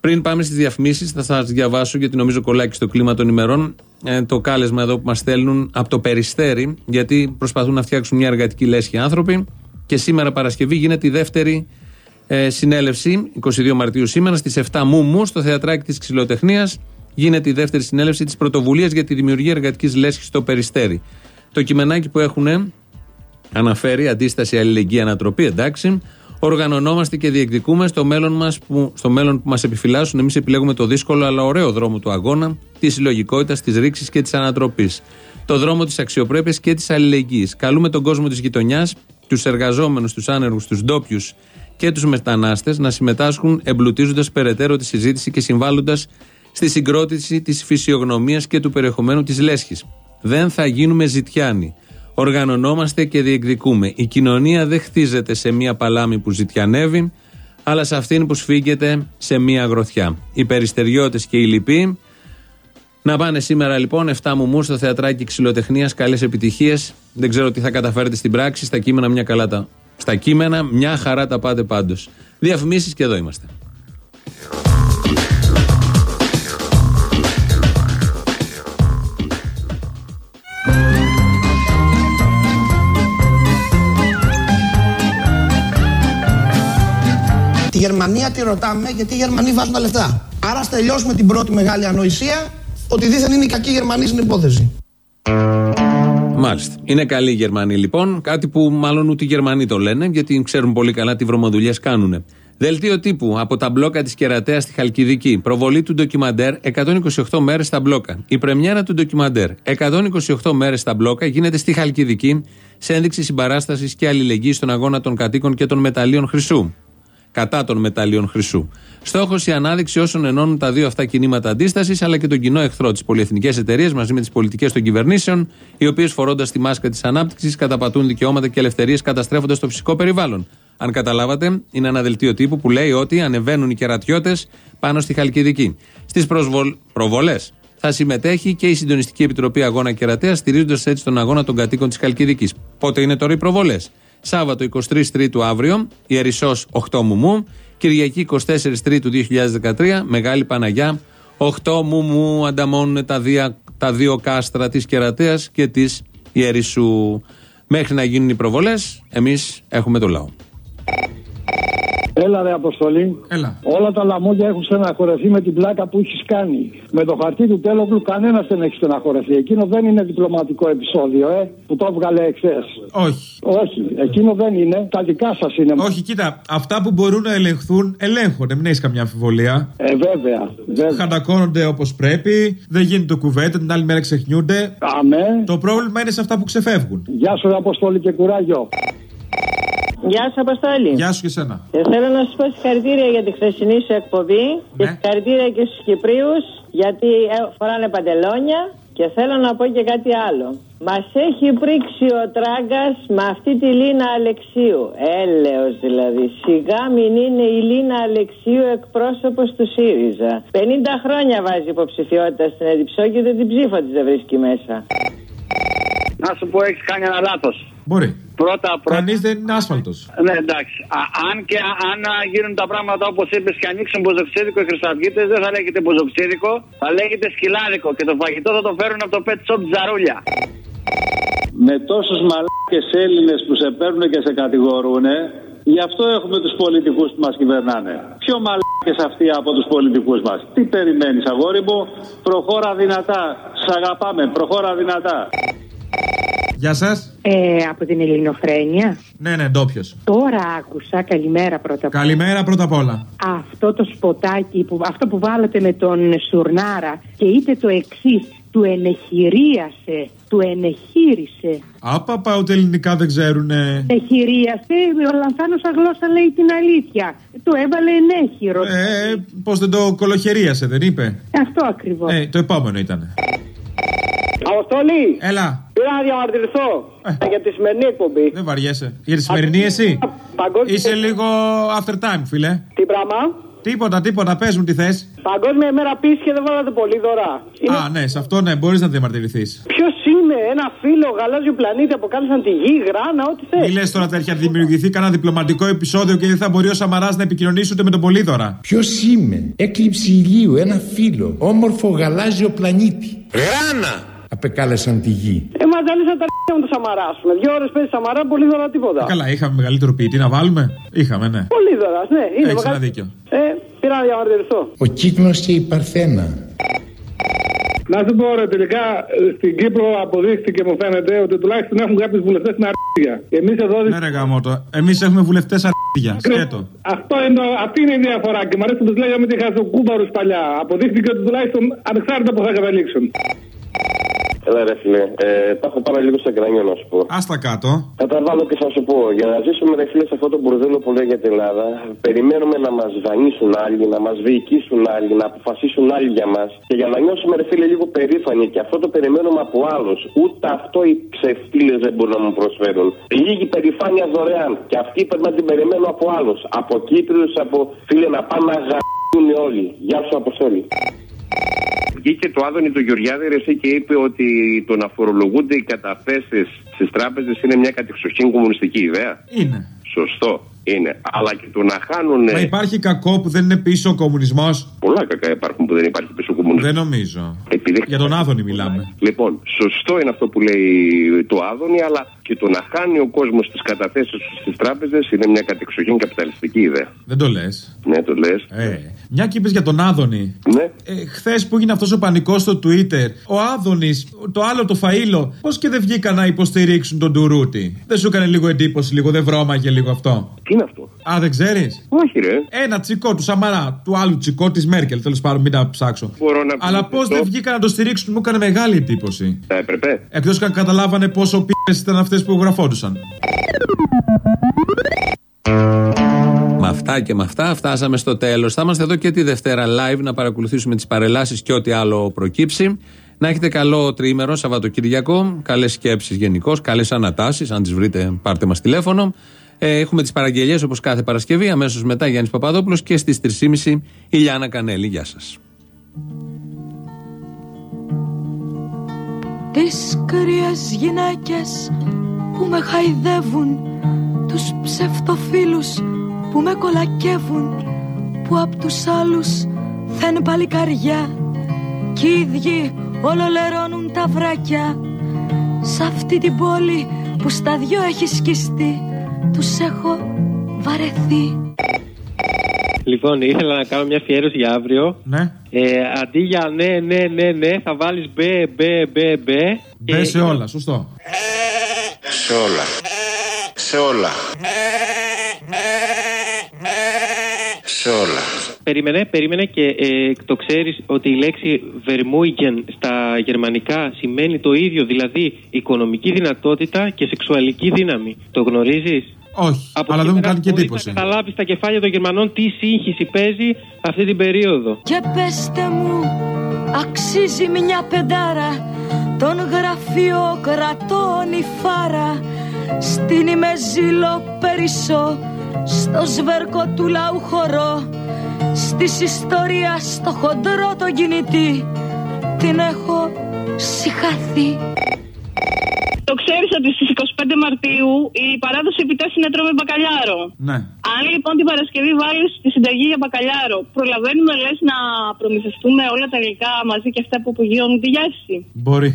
Πριν πάμε στις διαφημίσεις, θα σας διαβάσω γιατί νομίζω κολλάει και στο κλίμα των ημερών ε, το κάλεσμα εδώ που μας στέλνουν από το Περιστέρι, γιατί προσπαθούν να φτιάξουν μια εργατική λέσχη άνθρωποι. Και σήμερα Παρασκευή γίνεται η δεύτερη ε, συνέλευση, 22 Μαρτίου σήμερα, στις 7 Μούμου, στο θεατράκι της Ξυλοτεχνίας. Γίνεται η δεύτερη συνέλευση της πρωτοβουλίας για τη δημιουργία εργατικής λέσχης στο Περιστέρι. Το κειμενάκι που έχουν αναφέρει αντίσταση, αλληλεγγύη, ανατροπή, εντάξει. Οργανωνόμαστε και διεκδικούμε στο μέλλον, μας που, στο μέλλον που μας επιφυλάσσουν. Εμείς επιλέγουμε το δύσκολο αλλά ωραίο δρόμο του αγώνα, της συλλογικότητας, της ρήξης και της ανατροπής. Το δρόμο της αξιοπρέπειας και της αλληλεγγύης. Καλούμε τον κόσμο της γειτονιάς, τους εργαζόμενους, τους άνεργους, τους ντόπιους και τους μετανάστες να συμμετάσχουν εμπλουτίζοντας περαιτέρω τη συζήτηση και συμβάλλοντας στη συγκρότηση της φυσιογνωμίας και του περιεχομένου της λέσχης. Δεν θα γίνουμε ζητιάνοι. Οργανωνόμαστε και διεκδικούμε. Η κοινωνία δεν χτίζεται σε μία παλάμη που ζητιανεύει, αλλά σε αυτήν που σφίγγεται σε μία γροθιά. Οι περιστεριώτες και οι λοιποί να πάνε σήμερα λοιπόν 7 μουμού στο θεατράκι ξυλοτεχνίας, καλές επιτυχίες. Δεν ξέρω τι θα καταφέρετε στην πράξη, στα κείμενα μια καλά τα... Στα κείμενα μια χαρά τα πάτε πάντως. Διαφημίσεις και εδώ είμαστε. Τη Γερμανία τη ρωτάμε γιατί οι Γερμανοί βάζουν τα λεφτά. Άρα ας τελειώσουμε την πρώτη μεγάλη ανοησία ότι δίθεν είναι οι κακοί Γερμανοί στην υπόθεση. Μάλιστα. Είναι καλοί οι Γερμανοί λοιπόν. Κάτι που μάλλον ούτε οι Γερμανοί το λένε, γιατί ξέρουν πολύ καλά τι βρωμοδουλειές κάνουν. Δελτίο τύπου από τα μπλόκα της Κερατέας στη Χαλκιδική. Προβολή του ντοκιμαντέρ 128 μέρες στα μπλόκα. Η πρεμιέρα του ντοκιμαντέρ 128 μέρες στα μπλόκα γίνεται στη Χαλκιδική σε ένδειξη συμπαράστασης και αλληλεγγύης στον αγώνα των κατοίκων και των μεταλλίων Χρυσού. Κατά των μετάλλιων χρυσού. Στόχος η ανάδειξη όσων ενώνουν τα δύο αυτά κινήματα αντίστασης, αλλά και τον κοινό εχθρό, τι πολυεθνικές εταιρείες μαζί με τις πολιτικές των κυβερνήσεων, οι οποίες φορώντας τη μάσκα της ανάπτυξης καταπατούν δικαιώματα και ελευθερίες καταστρέφοντας το φυσικό περιβάλλον. Αν καταλάβατε, είναι ένα δελτίο τύπου που λέει ότι ανεβαίνουν οι κερατιώτες πάνω στη Χαλκιδική. Στις προβολές θα συμμετέχει και η Συντονιστική Επιτροπή Αγώνα Κερατέας, στηρίζοντας έτσι τον αγώνα των κατοίκων της Χαλκιδικής. Πότε είναι τώρα οι προβολές; Σάββατο 23 Τρίτου αύριο, η Ερυσό 8 Μουμού. Κυριακή 24 Τρίτου 2013, Μεγάλη Παναγιά. 8 Μουμού ανταμώνουν τα, δια, τα δύο κάστρα της Κερατέας και της Ιερισσού. Μέχρι να γίνουν οι προβολές, εμείς έχουμε το λαό. Έλα ρε Αποστολή. Έλα. Όλα τα λαμόγια έχουν στεναχωρεθεί με την πλάκα που έχεις κάνει. Με το χαρτί του τέλογλου κανένας δεν έχει στεναχωρεθεί. Εκείνο δεν είναι διπλωματικό επεισόδιο, ε, που το έβγαλε εχθές. Όχι. Όχι, εκείνο δεν είναι. Τα δικά σας είναι. Όχι, κοίτα, αυτά που μπορούν να ελεγχθούν, ελέγχονται. Μην έχεις καμιά αμφιβολία. Ε, βέβαια. βέβαια. Χαντακώνονται όπως πρέπει, δεν γίνεται το κουβέντα, την άλλη μέρα ξεχνιούνται. Αμέ. Το πρόβλημα είναι σε αυτά που ξεφεύγουν. Γεια σου, ρε Αποστολή και κουράγιο. Γεια σας, Αποστόλη. Γεια σου και σένα. Ε, θέλω να σας πω συγχαρητήρια για τη χθεσινή σου εκπομπή και συγχαρητήρια και στους Κυπρίους γιατί ε, φοράνε παντελόνια. Και θέλω να πω και κάτι άλλο. Μας έχει πρίξει ο τράγκας με αυτή τη Λίνα Αλεξίου. Έλεος δηλαδή. Σιγά μην είναι η Λίνα Αλεξίου εκπρόσωπος του ΣΥΡΙΖΑ. 50 χρόνια βάζει υποψηφιότητα στην Εδιψό και δεν την ψήφο τη δεν βρίσκει μέσα. Να σου πω, έχεις κάνει ένα λάθος. Μπορεί. Πρώτα, πρώτα. Κανείς δεν είναι άσφαλτος. Ναι, εντάξει. Α, αν και αν α, γίνουν τα πράγματα όπως είπες και ανοίξουν μποζοξίδικο οι Χρυσαυγίτες, δεν θα λέγεται μποζοξίδικο, θα λέγεται σκυλάδικο. Και το φαγητό θα το φέρουν από το pet shop Τζαρούλια. Με τόσους μαλάκες Έλληνες που σε παίρνουν και σε κατηγορούν, γι' αυτό έχουμε τους πολιτικούς που μας κυβερνάνε. Πιο μαλάκες αυτοί από τους πολιτικούς μας. Τι περιμένεις αγόρι μου, προχώρα δυνατά. Σ' αγαπάμε, προχώρα δυνατά. Γεια σας. Ε, από την Ελληνοφρένεια. Ναι, ναι, ντόπιος. Τώρα άκουσα, καλημέρα πρώτα απ' όλα. Καλημέρα πρώτα απ' όλα. Αυτό το σποτάκι, που, αυτό που βάλατε με τον Σουρνάρα και είτε το εξής, του ενεχειρίασε, του ενεχείρισε. Άπαπα, ούτε ελληνικά δεν ξέρουνε. Ενεχειρίασε, ο Λανθάνος αγλώσσα λέει την αλήθεια. Το έβαλε ενέχειρο. Ε, πώς δεν το κολοχερίασε, δεν είπε; Αυτό ακριβώς. Ε, το επόμενο ήταν. Αποστολή! Έλα. Πήρα να διαμαρτυρηθώ για τη σημερινή εκπομπή. Δεν βαριέσαι. Για τη σημερινή εσύ; Παγκόσμια- Είσαι λίγο after time, φίλε. Τι πράγμα; Τίποτα, τίποτα. Πες μου τι θες. Παγκόσμια ημέρα πίστη και δεν βάλατε πολύ δώρα. Α, ναι, σε αυτό ναι, μπορείς να διαμαρτυρηθείς. Ποιος είμαι, ένα φίλο γαλάζιο πλανήτη αποκάλυψαν τη γη, γράνα, ό,τι θες. Μη λες τώρα τέτοια δημιουργηθεί κανένα διπλωματικό επεισόδιο και δεν θα μπορεί ο Σαμαράς να επικοινωνήσει ούτε με τον Πολύδωρα. Ποιος είμαι, έκλειψη ηλίου, ένα φίλο, όμορφο γαλάζιο πλανήτη. Γράνα! Απεκάλεσαν τη γη. Ε, μα ζάλισαν τα αρχαία μου το Σαμαρά, α πούμε. Δύο ώρε παίζει Σαμαρά, πολύ δώρα τίποτα. Καλά, είχαμε μεγαλύτερο ποιητή να βάλουμε. Είχαμε, ναι. Πολύ δώρα, ναι, είναι Έχεις ένα μεγάλη- δίκιο. Ε, πήρα να διαμαρτυρηθώ. Ο κύκνος και η παρθένα. Να σου πω ρε, τελικά ε, στην Κύπρο αποδείχθηκε μου φαίνεται ότι τουλάχιστον έχουν κάποιους βουλευτές στην αρχίδια. Εμείς εδώ Ναι, ρε γαμότο. Εμείς έχουμε βουλευτές αρχίδια. Σκέτο. Αυτό είναι, το- αυτή είναι η διαφορά. Και μου αρέσει που τους λέγαμε ότι χαζοκούμπαρου παλιά. Αποδείχθηκε ότι τουλάχιστον ανεξάρτητα που θα καταλήξουν. Έλα ρε φίλε, ε, τα έχω πάρα λίγο στα κρανιά να σου πω. Άστα κάτω. Θα τα βάλω και θα σου πω. Για να ζήσουμε ρε φίλε σε αυτό το μπουρδέλο που λέει για την Ελλάδα, περιμένουμε να μας δανείσουν άλλοι, να μας διοικήσουν άλλοι, να αποφασίσουν άλλοι για μας. Και για να νιώσουμε ρε φίλε λίγο περήφανοι και αυτό το περιμένουμε από άλλους. Ούτε αυτό οι ξεφτύλες δεν μπορούν να μου προσφέρουν. Λίγη περηφάνεια δωρεάν. Και αυτή πρέπει να την περιμένω από άλλους. Από Κύπριου, από φίλε να πάνε να γαμπούν όλοι. Γεια σου Αποστόλη. Βγήκε το Άδωνη του Γεωργιάδη ρε, εσύ και είπε ότι το να φορολογούνται οι καταθέσεις στις τράπεζες είναι μια κατεξοχήν κομμουνιστική ιδέα. Είναι. Σωστό. Είναι. Αλλά και το να χάνουν. Μα υπάρχει κακό που δεν είναι πίσω ο κομμουνισμός. Πολλά κακά υπάρχουν που δεν υπάρχει πίσω κομμουνισμός. Δεν νομίζω. Επειδή... Για τον Άδωνη μιλάμε. Λοιπόν, σωστό είναι αυτό που λέει το Άδωνη, αλλά και το να χάνει ο κόσμος τις καταθέσεις τους στις τράπεζες είναι μια κατεξοχήν καπιταλιστική ιδέα. Δεν το λες. Ναι, το λες. Ε, μια και είπες για τον Άδωνη. Ναι. Ε, Χθες που έγινε αυτός ο πανικός στο Twitter, ο Άδωνης, το άλλο το φαίλο, πώς και δεν βγήκαν να υποστηρίξουν τον Τουρούτη; Δεν σου έκανε λίγο εντύπωση, λίγο δεν βρώμαγε λίγο αυτό; Τι είναι αυτό; Α, δεν ξέρεις; Όχι, ρε. Ένα τσικό του Σαμαρά, του άλλου τσικό της Μέρκελ, τέλος πάντων, μην τα ψάξω. Μπορώ να Αλλά πώς δεν βγήκαν να το στηρίξουν, μου έκανε μεγάλη εντύπωση. Θα έπρεπε. Εκτός και αν καταλάβανε πόσο π***ες ήταν αυτέ που γραφόντουσαν. Με αυτή αυτά και με αυτά φτάσαμε στο τέλος. Θα είμαστε εδώ και τη Δευτέρα live να παρακολουθήσουμε τις παρελάσεις και ό,τι άλλο προκύψει. Να έχετε καλό τρίμερο, Σαββατοκυριακό. Καλές σκέψεις γενικώ, καλές ανατάσεις. Αν τις βρείτε, πάρτε μας τηλέφωνο. Ε, έχουμε τις παραγγελίες όπως κάθε Παρασκευή. Αμέσως μετά Γιάννης Παπαδόπουλος και στις 3.30 η Λιάνα Κανέλη. Γεια σας. Τις κρύες γυναίκες που με χαϊδεύουν Τους ψευτοφίλους που με κολακεύουν Που απ' τους άλλους θα παλικαριά Κι οι ίδιοι ολολερώνουν τα βράκια Σ' αυτή την πόλη που στα δυο έχει σκιστεί Τους έχω βαρεθεί Λοιπόν, ήθελα να κάνω μια αφιέρωση για αύριο. Ναι. Ε, αντί για ναι, ναι, ναι, ναι, θα βάλεις μπε, μπε, μπε, μπε. Μπε σε όλα, σωστό. Σε όλα. Σε όλα. Σε όλα. Περίμενε, περίμενε και ε, το ξέρεις ότι η λέξη Vermuigen στα γερμανικά σημαίνει το ίδιο, δηλαδή οικονομική δυνατότητα και σεξουαλική δύναμη. Το γνωρίζεις; Όχι, αλλά δεν μου κάνει και εντύπωση. Θα καταλάβει στα κεφάλια των Γερμανών τι σύγχυση παίζει αυτή την περίοδο. Και πέστε μου, αξίζει μια πεντάρα τον γραφειοκρατών η φάρα στην ημεζήλο περισσό στο σβέρκο του λαού χορό στις ιστορία στο χοντρό το κινητή την έχω συχαθεί το ξέρεις ότι στις 25 Μαρτίου η παράδοση επιτάσσει να τρώμε μπακαλιάρο. Ναι. Αν λοιπόν την Παρασκευή βάλεις τη συνταγή για μπακαλιάρο, προλαβαίνουμε λες να προμηθευτούμε όλα τα υλικά μαζί και αυτά που απογειώνουν τη γεύση. Μπορεί.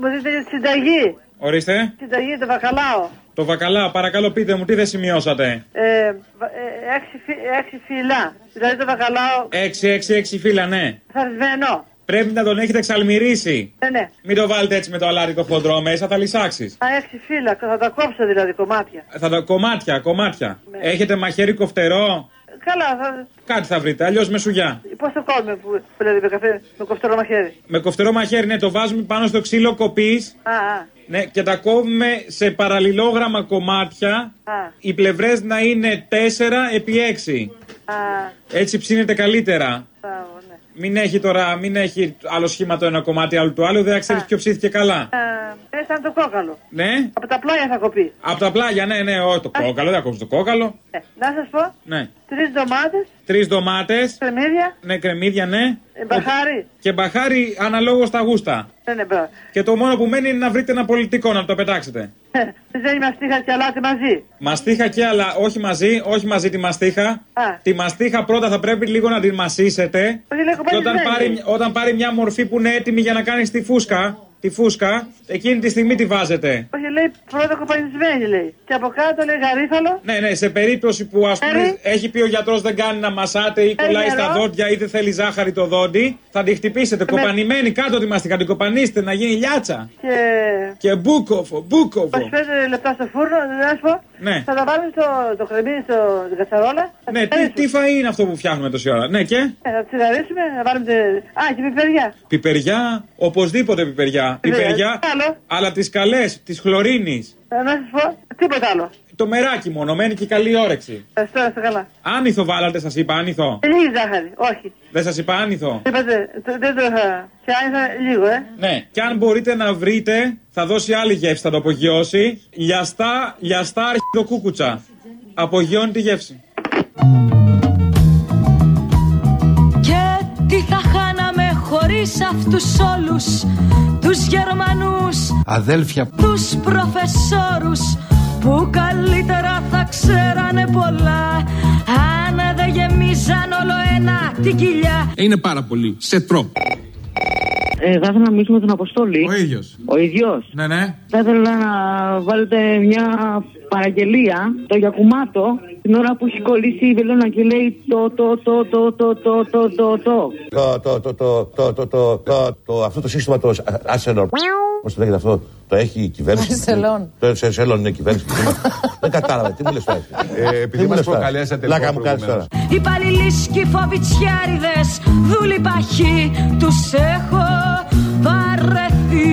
Μου δείτε τη συνταγή; Ορίστε. Συνταγή, το βακαλάο. Το βακαλάο, παρακαλώ πείτε μου, τι δεν σημειώσατε; Ε, ε, έξι, έξι φύλλα. Δηλαδή το βακαλάο. Έξι, έξι, έξι φύλλα, ναι. Θαρισμένο. Πρέπει να τον έχετε εξαλμυρίσει. Ναι, ναι. Μην το βάλετε έτσι με το αλάτι το χοντρό μέσα, θα λυσάξεις. Α, έξι φύλλα, θα τα κόψω δηλαδή κομμάτια. Θα τα κομμάτια, κομμάτια. Ναι. Έχετε μαχαίρι κοφτερό; Καλά, θα... Κάτι θα βρείτε, αλλιώς με σουγιά. Πώς το κόβουμε που, δηλαδή με, καφέ, με κοφτερό μαχαίρι; Με κοφτερό μαχαίρι, ναι, το βάζουμε πάνω στο ξύλο κοπής. Α, α. Ναι, και τα κόβουμε σε παραλληλόγραμμα κομμάτια. Α. Οι πλευρές να είναι 4 επί 6. Α, Έτσι ψήνεται καλύτερα. μπράβο, ναι. Μην έχει τώρα, μην έχει άλλο σχήμα το ένα κομμάτι, άλλο το άλλο, δεν ξέρεις ποιο ψήθηκε καλά. Α, ε, σαν το κόκαλο. Ναι, Από τα πλάγια θα κοπείς. από τα πλάγια, ναι, ναι, όχι το κόκαλο, δεν ακούς το κόκαλο. Ε, να σας πω, Ναι. τρεις ντομάτες, Τρεις ντομάτες, κρεμμύδια, ναι, κρεμμύδια, ναι. ε, μπαχάρι. Και μπαχάρι αναλόγως στα γούστα. Ναι, ναι, μπράβο. Και το μόνο που μένει είναι να βρείτε ένα πολιτικό να το πετάξετε. Ε, Δεν μαστίχα και αλάτι μαζί. Μαστίχα και άλλα, όχι μαζί, όχι μαζί τη μαστίχα. Α. Τη μαστίχα πρώτα θα πρέπει λίγο να την μασίσετε. Όχι, λέω Και όταν κοπανισμένη. πάρει, όταν πάρει μια μορφή που είναι έτοιμη για να κάνει τη φούσκα, τη φούσκα, εκείνη τη στιγμή τη βάζετε. Όχι, λέει πρώτα κοπανισμένη, λέει. Και από κάτω λέει γαρίφαλο. Ναι, ναι, σε περίπτωση που ας πούμε Έρη. έχει πει ο γιατρός δεν κάνει να μασάτε ή κολλάει στα νερό. δόντια ή δεν θέλει ζάχαρη το δόντι, θα τη χτυπήσετε. Κοπανημένη κάτω τη μαστίχα, την κοπανίστε να γίνει λιάτσα. Και Και μπούκοφο, μπούκοφο. 25 λεπτά στο φούρνο, δεν να σου πω. Ναι. Θα τα βάλουμε στο το κρεμμύδι στο την κατσαρόλα. Θα Ναι, τις, τσιγαρίσουμε. τι φαΐ είναι αυτό που φτιάχνουμε τόση ώρα. Ναι, και; Ε, Θα τσιγαρίσουμε, να βάλουμε. τε- Α, και πιπεριά. πιπεριά, οπωσδήποτε πιπεριά. Πιπεριά, Άλλο; αλλά τις καλές, τη χλωρίνη. Ε, Να σας πω, τίποτα άλλο. Το μεράκι μόνο, μένει και καλή όρεξη. Ευχαριστώ, είστε καλά. Άνηθο βάλατε, σας είπα, άνηθο. Ε, Λίγη ζάχαρη, όχι. Δεν σας είπα άνηθο. Είπατε, το- δεν το είχα. Και άνοιξα λίγο, ε. Ναι, και αν μπορείτε να βρείτε, θα δώσει άλλη γεύση, θα το απογειώσει. Λιαστά, λιαστά αρχιδοκούκουτσα. Απογειώνει τη γεύση. Και τι θα χάναμε χωρίς αυτούς όλους Τους Γερμανούς, Αδέλφια. τους προφεσόρους Που καλύτερα θα ξέρανε πολλά Αν δεν γεμίζαν όλο ένα την κοιλιά Είναι πάρα πολύ. Σε τρόπο. Ε, θα ήθελα να μιλήσουμε με τον Αποστόλη. Ο ίδιο. Ο ίδιο. Ναι, ναι. Θα ήθελα να βάλετε μια παραγγελία, το Γιακουμάτο, την ώρα που έχει κολλήσει η βελόνα και λέει το, το, το, το, το, το, το, το, το. Το, το, το, το, το, το, το, το, το, αυτό το σύστημα το Arcelor. Πώς το λέγεται αυτό, το έχει η κυβέρνηση; Arcelon. Το Arcelon είναι η κυβέρνηση. Δεν κατάλαβα, τι μου λες τώρα. Ε, επειδή μας προκαλέσατε Λάκα λοιπόν μου κάνει τώρα. Οι παλιλίσκοι φοβιτσιάριδες Δούλοι παχοί τους έχω βαρεθεί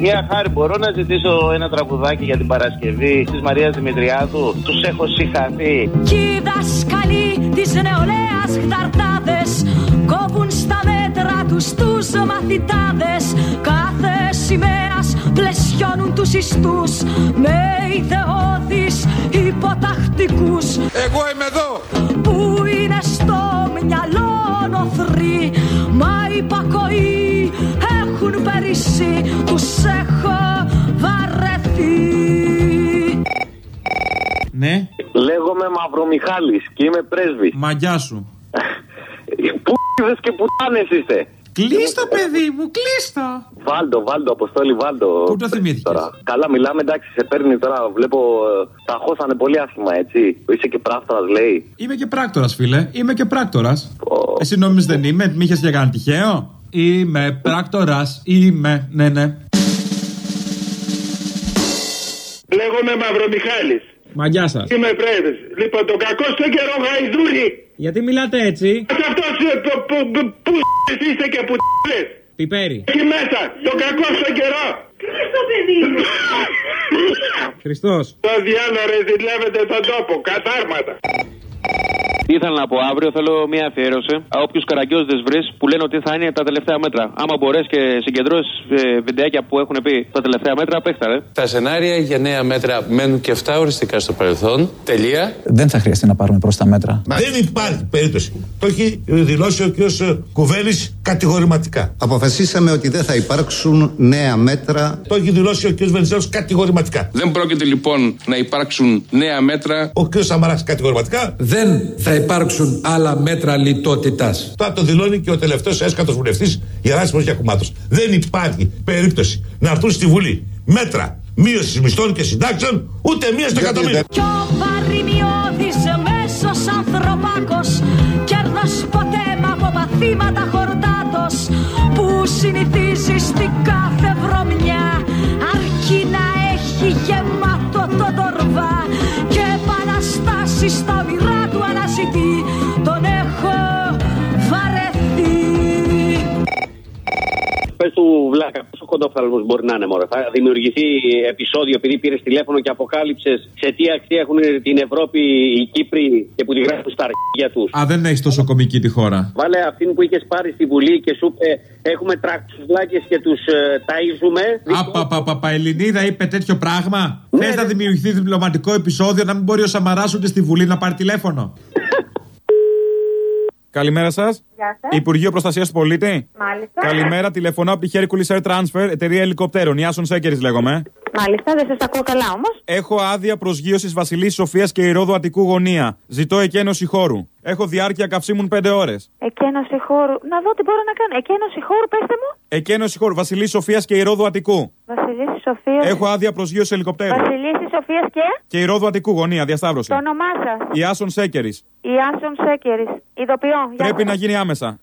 Μια χάρη, μπορώ να ζητήσω ένα τραγουδάκι για την Παρασκευή της Μαρίας Δημητριάδου; Τους έχω συγχαθεί. Κι οι δάσκαλοι της νεολαίας χταρτάδες Κόβουν στα μέτρα τους τους μαθητάδες Κάθε σημαίας πλαισιώνουν τους ιστούς Με ιδεώδεις υποτακτικούς Εγώ είμαι εδώ Που είναι στο μυαλό νοθροί Μα υπακοή έχουν περισσεί Τους έχω βαρεθεί Ναι. Λέγομαι Μαυρομιχάλης και είμαι πρέσβης. Μαγιά σου. Πού και πουτάνες είστε. Κλείστο, παιδί μου, κλείστο. Βάλτο, βάλτο, αποστόλη, βάλτο. Πού το θυμήθηκες; Τώρα. Καλά, μιλάμε, εντάξει, σε παίρνει τώρα. Βλέπω, ε, τα χώσανε πολύ άσχημα, έτσι. Είσαι και πράκτορας, λέει. Είμαι και πράκτορας, φίλε. Είμαι και πράκτορας. Εσύ νόμιζες δεν είμαι, μη είχες για κανένα τυχαίο; Είμαι πράκτορας, είμαι, ναι, ναι. Λέγομαι Μαυρομιχάλης Μαγιά σας. Είμαι πρέσβης Λοιπόν τον κακό στο καιρό γαϊδούρι Γιατί μιλάτε έτσι, Αυτός ε, που, που, που, που είστε και που πιπέρι. Εκεί μέσα τον κακό στο καιρό Στο παιδί μου. Χριστός. Το διάλογο ρε ζηλεύετε τον τόπο Κατάρματα Τι ήθελα να πω αύριο, θέλω μια αφιέρωση. Όποιους καραγκιόζητε βρεις που λένε ότι θα είναι τα τελευταία μέτρα. Άμα μπορέσει και συγκεντρώσεις ε, βιντεάκια που έχουν πει τα τελευταία μέτρα, παίχτα, ρε. Τα σενάρια για νέα μέτρα μένουν και αυτά οριστικά στο παρελθόν. Τελεία. Δεν θα χρειαστεί να πάρουμε προς τα μέτρα. Δεν υπάρχει περίπτωση. Το έχει δηλώσει ο κ. Κουβέλη κατηγορηματικά. Αποφασίσαμε ότι δεν θα υπάρξουν νέα μέτρα. Το έχει δηλώσει ο κ. Βενιζέλος κατηγορηματικά. Δεν πρόκειται λοιπόν να υπάρξουν νέα μέτρα. Ο κ. Σαμαράς κατηγορηματικά. Δεν θα υπάρξουν άλλα μέτρα λιτότητας. Τώρα το δηλώνει και ο τελευταίος έσκατος βουλευτής Γεράσιμος Γιακουμάτος. Δεν υπάρχει περίπτωση να έρθουν στη Βουλή μέτρα μείωσης μισθών και συντάξεων ούτε μία στο εκατομμύριο. Κι ο παρημιώδης μέσος ανθρωπάκος Κέρδος ποτέ μα από παθήματα χορτάτος Που συνηθίζει στην κάθε βρωμιά Αρκεί να έχει γεμάτο το τορβά Και επαναστάσεις στα κοντόφθαλμο μπορεί να είναι, Μωρέ. Θα δημιουργηθεί επεισόδιο επειδή πήρες τηλέφωνο και αποκάλυψες σε τι αξία έχουν την Ευρώπη οι Κύπροι και που τη γράφουν στα αρχεία τους. Α, δεν έχεις τόσο κομική τη χώρα. Βάλε αυτήν που είχες πάρει στη Βουλή και σου είπε Έχουμε τράξει βλάκε και τους ε, ταΐζουμε. Απαπαπαπα, Ελληνίδα είπε τέτοιο πράγμα. Ναι, Θες να δημιουργηθεί διπλωματικό επεισόδιο να μην μπορεί ο Σαμαράς ούτε στη Βουλή να πάρει τηλέφωνο. Καλημέρα σας. Γεια σας. Υπουργείο Προστασίας του Πολίτη. Μάλιστα. Καλημέρα, τηλεφωνώ από τη Hercules Air Transfer, εταιρεία ελικοπτέρων. Ιάσον Σέκερης λέγομαι. Μάλιστα, δεν σας ακούω καλά όμως. Έχω άδεια προσγείωσης Βασιλής Σοφίας και Ηρόδου Αττικού γωνία. Ζητώ εκένωση χώρου. Έχω διάρκεια καυσίμων 5 ώρες. Εκένωση χώρου. Να δω τι μπορώ να κάνω. Εκένωση χώρου, πέστε μου. Εκένωση χώρου Βασιλής Σοφίας και Ηρόδου Αττικού. Βασιλίση Σοφίας. Έχω άδεια προσγείωση ελικοπτέρου. Βασιλίση Σοφίας και; Και Ηρόδου Αττικού γωνία, διασταύρωση. Το όνομά σας; Ιάσον Σέκερης. Ιάσον Σέκερης. Ειδοποιώ. Γεια Πρέπει σας. να γίνει άμεσα.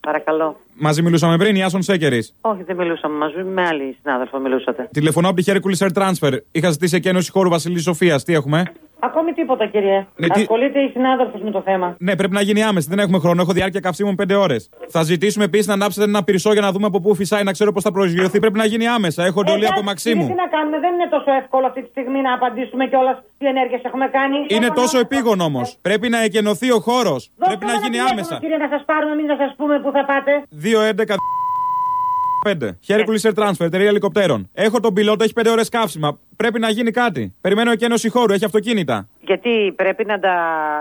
Παρακαλώ. Μαζί μιλούσαμε πριν, Ιάσον Σέκερης. Όχι, δεν μιλούσαμε μαζί. Με άλλη συνάδελφο μιλούσατε. Τηλεφωνώ από τη Hercules Air Transfer. Είχα ζητήσει εκένωση χώρου Βασιλής Σοφίας. Τι έχουμε; Ακόμη τίποτα, κύριε. Ναι, τι- Ασχολείται η συνάδελφος με το θέμα. Ναι, πρέπει να γίνει άμεσα. Δεν έχουμε χρόνο. Έχω διάρκεια καυσίμων 5 ώρες. Θα ζητήσουμε επίσης να ανάψετε ένα πυρσό για να δούμε από πού φυσάει, να ξέρω πώς θα προσγειωθεί. Πρέπει να γίνει άμεσα. Έχω εντολή Εντάξει, από Μαξίμου. κύριε, Τι να κάνουμε, δεν είναι τόσο εύκολο αυτή τη στιγμή να απαντήσουμε κιόλας τι ενέργειες έχουμε κάνει. Είναι Έχω τόσο να- επίγον όμως. Πρέπει να εκενωθεί ο χώρος. Δώστε Πρέπει να ένα γίνει τηλέφωνο, άμεσα. Κύριε, να σας πάρουμε, μην να σας πούμε πού θα πάτε. 2-11. 5. Hercules Air Transfer, εταιρεία ελικοπτέρων. Έχω τον πιλότο, έχει 5 ώρες καύσιμα. Πρέπει να γίνει κάτι. Περιμένω εκένωση χώρου, έχει αυτοκίνητα. Γιατί πρέπει να, τα,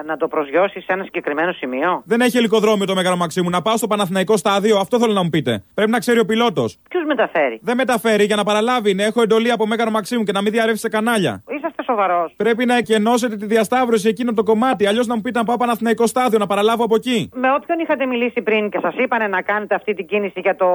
να το προσγειώσεις σε ένα συγκεκριμένο σημείο; Δεν έχει ελικοδρόμιο το Μέγαρο Μαξίμου. Να πάω στο Παναθηναϊκό στάδιο, αυτό θέλω να μου πείτε. Πρέπει να ξέρει ο πιλότος. Ποιος μεταφέρει; Δεν μεταφέρει για να παραλάβει. Ναι, έχω εντολή από Μέγαρο Μαξίμου και να μην διαρρεύσει σε κανάλια. Είσαστε σοβαρός. Πρέπει να εκενώσετε τη διασταύρωση εκείνο το κομμάτι. Αλλιώς να μου πείτε να πάω Παναθηναϊκό στάδιο, να παραλάβω από εκεί. Με όποιον είχατε μιλήσει πριν και σας είπανε να κάνετε αυτή την κίνηση για το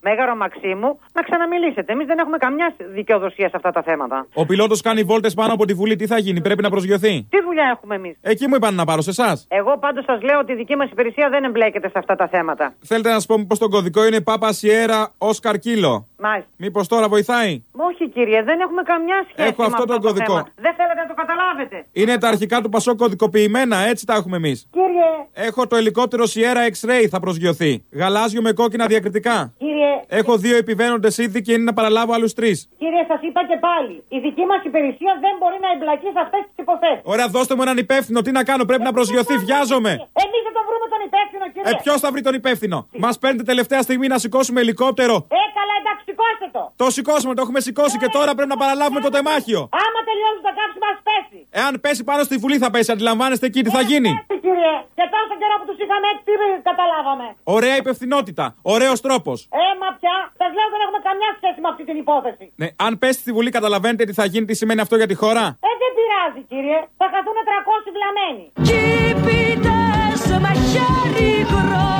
μέγαρο Μαξίμου, να ξαναμιλήσετε. Εμείς δεν έχουμε καμιά δικαιοδοσία σε αυτά τα θέματα. Ο πιλότος κάνει βόλτες πάνω από τη Βουλή. Τι θα γίνει, πρέπει να προσγειωθεί; Τι δουλειά έχουμε εμείς; Εκεί μου είπαν να πάρω σε εσάς. Εγώ πάντως σας λέω ότι η δική μας υπηρεσία δεν εμπλέκεται σε αυτά τα θέματα. Θέλετε να σας πω πω τον κωδικό είναι Πάπα Σιέρα Όσκαρ Κίλο. Μάλιστα. Μήπως τώρα βοηθάει; Όχι κύριε, δεν έχουμε καμιά σχέση Έχω με αυτό τον το κωδικό. Θέμα. Δεν θέλετε να το καταλάβετε. Είναι τα αρχικά του Πασό κωδικοποιημένα, έτσι τα έχουμε εμείς. Κύριε, Έχω το ελικόπτερο Sierra X-Ray θα προσγειωθεί. Γαλάζιο με κόκκινα διακριτικά. κύριε, Έχω δύο επιβαίνοντες ήδη και είναι να παραλάβω άλλους τρεις. Κύριε, σας είπα και πάλι. Η δική μας υπηρεσία δεν μπορεί να εμπλακεί σε αυτές τις υποθέσεις. Ωραία, δώστε μου έναν υπεύθυνο. Τι να κάνω, πρέπει να προσγειωθεί. Βιάζομαι. Εμείς δεν τον βρούμε τον υπεύθυνο, κύριε. Ε, ποιος θα βρει τον υπεύθυνο; Μας παίρνετε τελευταία στιγμή να σηκώσουμε ελικόπτερο. Ε, καλά, εντάξει, σηκώστε το. Το σηκώσουμε, το έχουμε σηκώσει και τώρα πρέπει να παραλάβουμε το τεμάχιο. Άμα τελειώσει το κάψιμο, α πέσει. Εάν πέσει πάνω στη βουλή θα πέσει, αντιλαμβάνεστε εκεί τι θα γίνει. Έτσι, κύριε. Και τόσο καιρό που τους είχαμε έτσι, τι καταλάβαμε. Ωραία υπευθυνότητα. Ωραίος τρόπος. Ε, μα πια. Σας λέω δεν έχουμε καμιά σχέση με αυτή την υπόθεση. Ναι, αν πέσει στη Βουλή, καταλαβαίνετε τι θα γίνει, τι σημαίνει αυτό για τη χώρα. Ε, δεν πειράζει, κύριε. Θα χαθούν 300 βλαμμένοι. Κήπητες με χέρι υγρό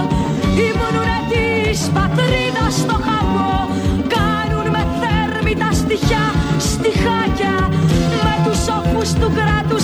Ήμουνουνε της πατρίδας στο χαμό Κάνουν με θέρμη τα στοιχιά στιχάκια Με τους όφους του κράτους